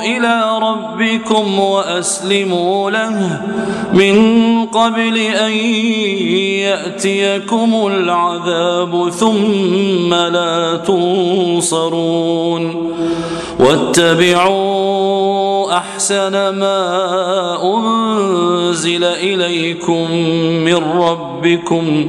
إلى ربكم وأسلموا له من قبل أن يأتيكم العذاب ثم لا تنصرون واتبعوا أحسن ما أنزل إليكم من ربكم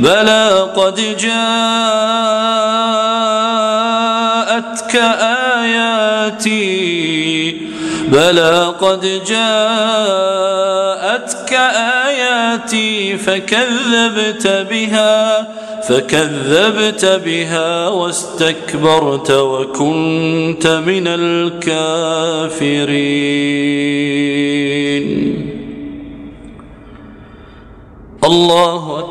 بلى قد جاءتك آياتي. بلى قد جاءتك آياتي فكذبت بها فكذبت بها واستكبرت وكنت من الكافرين. الله